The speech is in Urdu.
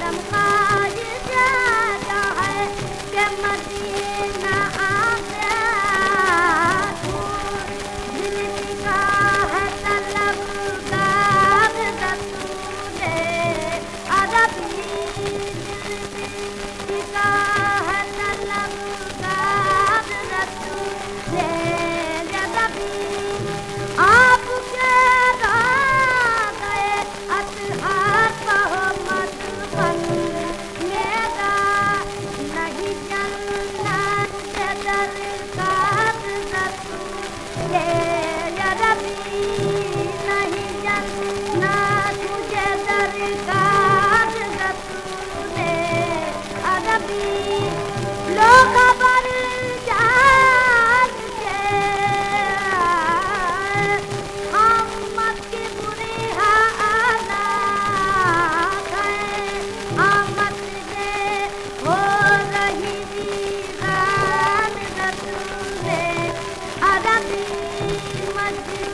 دم خاج جا Thank you.